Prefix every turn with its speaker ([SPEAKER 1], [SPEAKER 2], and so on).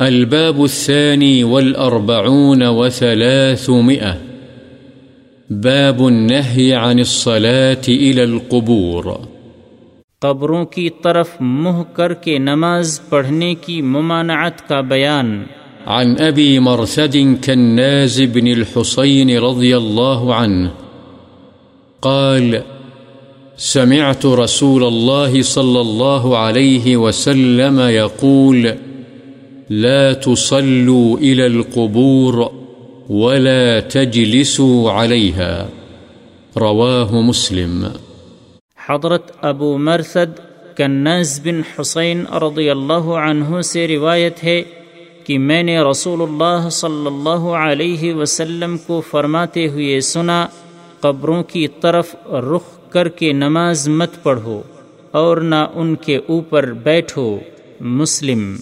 [SPEAKER 1] الباب الثاني والأربعون وثلاثمئة باب النهي عن الصلاة إلى القبور.
[SPEAKER 2] قبروں کی طرف منہ کر کے نماز پڑھنے کی ممانعت کا بیان.
[SPEAKER 1] عن أبي مرثد كالناز بن الحصين رضي الله عنه. قال سمعت رسول الله صلى الله عليه وسلم يقول لا تصلوا إلى القبور ولا تجلسوا عليها. رواه مسلم.
[SPEAKER 2] حضرت ابو مرثد کنز بن حسین رضی اللہ عنہ سے روایت ہے کہ میں نے رسول اللہ صلی اللہ علیہ وسلم کو فرماتے ہوئے سنا، قبروں کی طرف رخ کر کے نماز مت پڑھو اور نہ ان کے اوپر بیٹھو، مسلم۔